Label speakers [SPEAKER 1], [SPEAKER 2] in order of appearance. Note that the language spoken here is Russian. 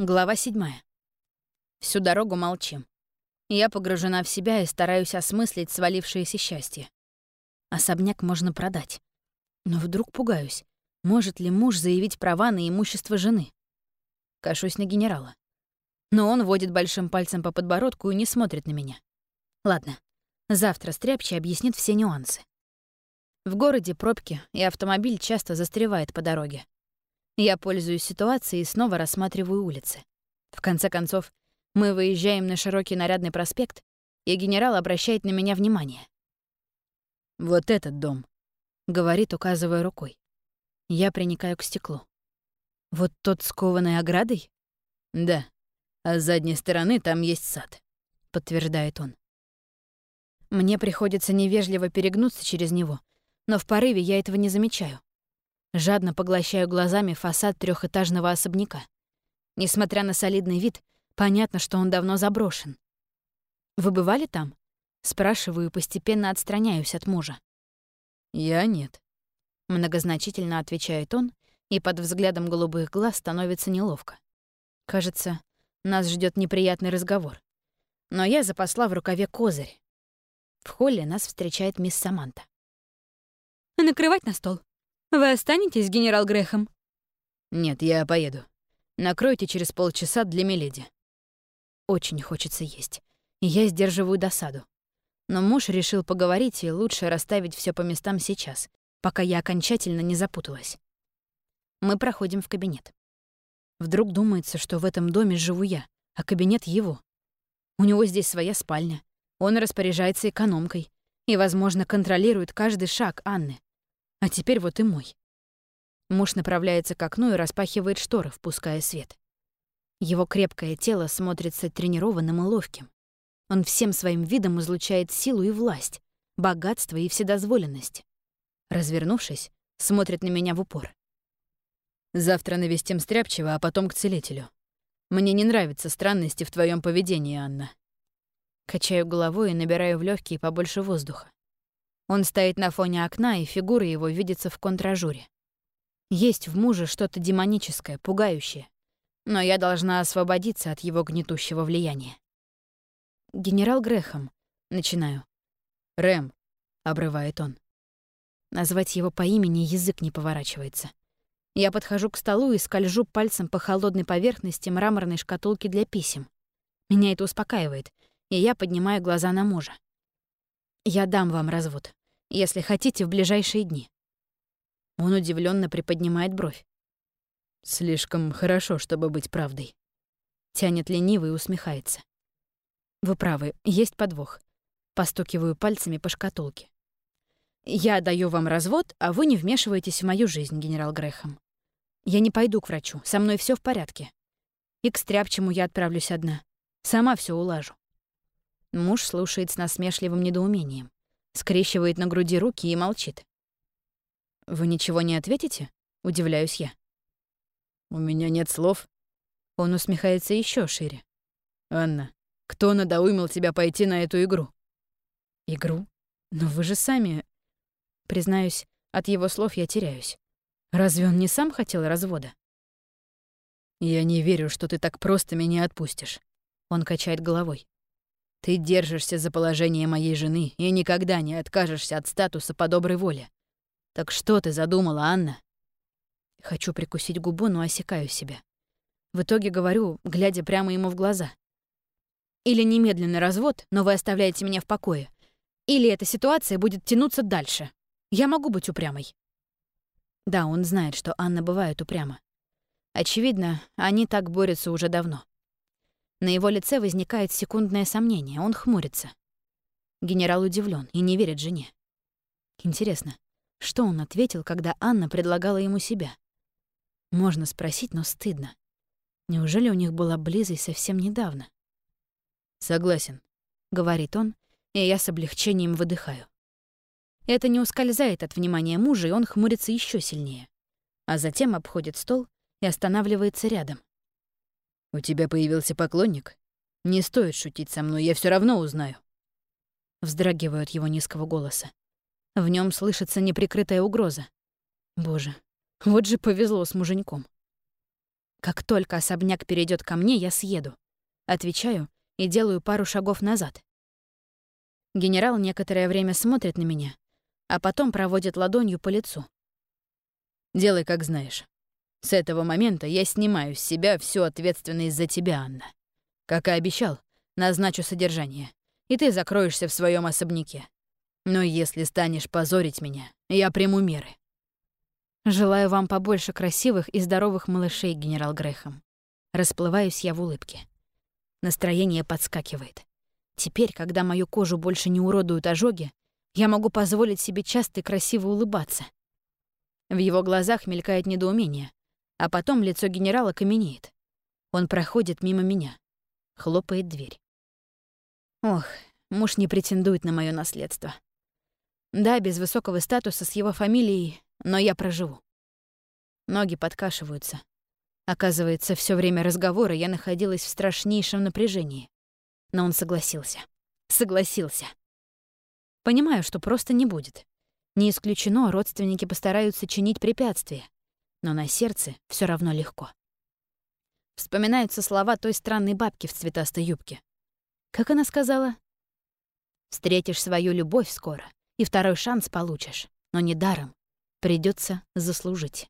[SPEAKER 1] Глава седьмая. Всю дорогу молчим. Я погружена в себя и стараюсь осмыслить свалившееся счастье. Особняк можно продать. Но вдруг пугаюсь. Может ли муж заявить права на имущество жены? Кашусь на генерала. Но он водит большим пальцем по подбородку и не смотрит на меня. Ладно, завтра Стряпчий объяснит все нюансы. В городе пробки, и автомобиль часто застревает по дороге. Я пользуюсь ситуацией и снова рассматриваю улицы. В конце концов, мы выезжаем на широкий нарядный проспект, и генерал обращает на меня внимание.
[SPEAKER 2] «Вот этот дом», —
[SPEAKER 1] говорит, указывая рукой. Я приникаю к стеклу. «Вот тот с кованой оградой?»
[SPEAKER 2] «Да. А с задней стороны там есть сад», — подтверждает он.
[SPEAKER 1] Мне приходится невежливо перегнуться через него, но в порыве я этого не замечаю. Жадно поглощаю глазами фасад трехэтажного особняка. Несмотря на солидный вид, понятно, что он давно заброшен. «Вы бывали там?» Спрашиваю и постепенно отстраняюсь от мужа.
[SPEAKER 2] «Я нет», —
[SPEAKER 1] многозначительно отвечает он, и под взглядом голубых глаз становится неловко. Кажется, нас ждет неприятный разговор. Но я запасла в рукаве козырь. В холле нас встречает мисс Саманта. «Накрывать на стол?» Вы останетесь, генерал Грехом?
[SPEAKER 2] Нет, я поеду. Накройте через полчаса для Миледи.
[SPEAKER 1] Очень хочется есть. И я сдерживаю досаду. Но муж решил поговорить, и лучше расставить все по местам сейчас, пока я окончательно не запуталась. Мы проходим в кабинет. Вдруг думается, что в этом доме живу я, а кабинет его. У него здесь своя спальня. Он распоряжается экономкой и, возможно, контролирует каждый шаг Анны. А теперь вот и мой. Муж направляется к окну и распахивает шторы, впуская свет. Его крепкое тело смотрится тренированным и ловким. Он всем своим видом излучает силу и власть, богатство и вседозволенность. Развернувшись, смотрит на меня в упор.
[SPEAKER 2] «Завтра навестим Стряпчего, а потом к целителю. Мне не нравятся странности в твоем поведении, Анна».
[SPEAKER 1] Качаю головой и набираю в легкие побольше воздуха. Он стоит на фоне окна, и фигура его видится в контражуре. Есть в муже что-то демоническое, пугающее. Но я должна освободиться от его гнетущего влияния. «Генерал Грехом», — начинаю.
[SPEAKER 2] «Рэм», — обрывает он.
[SPEAKER 1] Назвать его по имени язык не поворачивается. Я подхожу к столу и скольжу пальцем по холодной поверхности мраморной шкатулки для писем. Меня это успокаивает, и я поднимаю глаза на мужа. «Я дам вам развод если хотите, в ближайшие дни». Он удивленно приподнимает бровь.
[SPEAKER 2] «Слишком хорошо, чтобы быть правдой».
[SPEAKER 1] Тянет лениво и усмехается. «Вы правы, есть подвох». Постукиваю пальцами по шкатулке. «Я даю вам развод, а вы не вмешиваетесь в мою жизнь, генерал Грэхэм. Я не пойду к врачу, со мной все в порядке. И к стряпчему я отправлюсь одна. Сама все улажу». Муж слушает с насмешливым недоумением скрещивает на груди руки и молчит. «Вы ничего не ответите?» — удивляюсь я.
[SPEAKER 2] «У меня нет слов».
[SPEAKER 1] Он усмехается еще шире.
[SPEAKER 2] «Анна, кто надоумил тебя пойти на эту игру?»
[SPEAKER 1] «Игру? Но вы же сами...» Признаюсь, от его слов я теряюсь. Разве он не сам хотел развода?
[SPEAKER 2] «Я не верю, что ты так просто меня отпустишь», — он качает головой. Ты держишься за положение моей жены и никогда не откажешься от статуса по доброй воле. Так что ты задумала, Анна?
[SPEAKER 1] Хочу прикусить губу, но осекаю себя. В итоге говорю, глядя прямо ему в глаза. Или немедленный развод, но вы оставляете меня в покое. Или эта ситуация будет тянуться дальше. Я могу быть упрямой. Да, он знает, что Анна бывает упряма. Очевидно, они так борются уже давно. На его лице возникает секундное сомнение, он хмурится. Генерал удивлен и не верит жене. Интересно, что он ответил, когда Анна предлагала ему себя? Можно спросить, но стыдно. Неужели у них была близость совсем недавно?
[SPEAKER 2] «Согласен», — говорит он, и я с облегчением выдыхаю.
[SPEAKER 1] Это не ускользает от внимания мужа, и он хмурится еще сильнее. А затем обходит стол и останавливается рядом.
[SPEAKER 2] «У тебя появился поклонник? Не стоит шутить со мной, я все равно узнаю».
[SPEAKER 1] Вздрагиваю от его низкого голоса. В нем слышится неприкрытая угроза. Боже, вот же повезло с муженьком. Как только особняк перейдет ко мне, я съеду. Отвечаю и делаю пару шагов назад. Генерал некоторое время смотрит на меня, а потом проводит ладонью по лицу.
[SPEAKER 2] «Делай, как знаешь. С этого момента я снимаю с себя всю ответственность за тебя, Анна. Как и обещал, назначу содержание, и ты закроешься в своем особняке. Но если станешь позорить меня, я приму меры.
[SPEAKER 1] Желаю вам побольше красивых и здоровых малышей, генерал Грэхэм. Расплываюсь я в улыбке. Настроение подскакивает. Теперь, когда мою кожу больше не уродуют ожоги, я могу позволить себе часто и красиво улыбаться. В его глазах мелькает недоумение, а потом лицо генерала каменеет. Он проходит мимо меня. Хлопает дверь. Ох, муж не претендует на мое наследство. Да, без высокого статуса с его фамилией, но я проживу. Ноги подкашиваются. Оказывается, все время разговора я находилась в страшнейшем напряжении. Но он согласился. Согласился. Понимаю, что просто не будет. Не исключено, родственники постараются чинить препятствия. Но на сердце все равно легко. Вспоминаются слова той странной бабки в цветастой юбке. Как она сказала? «Встретишь свою любовь скоро, и второй шанс получишь, но не даром. Придется заслужить».